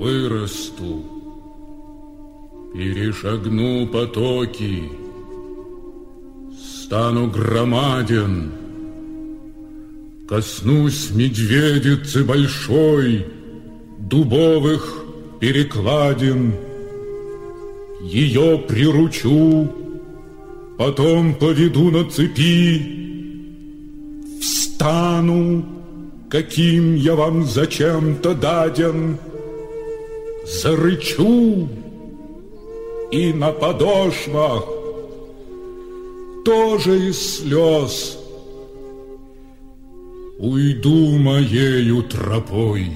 вырасту, перешагну потоки, стану громаден, коснусь медведицы большой, дубовых перекладин, ее приручу, потом поведу на цепи, встану, каким я вам зачем-то даден, зарычу, и на подошвах тоже из слез уйду моею тропой.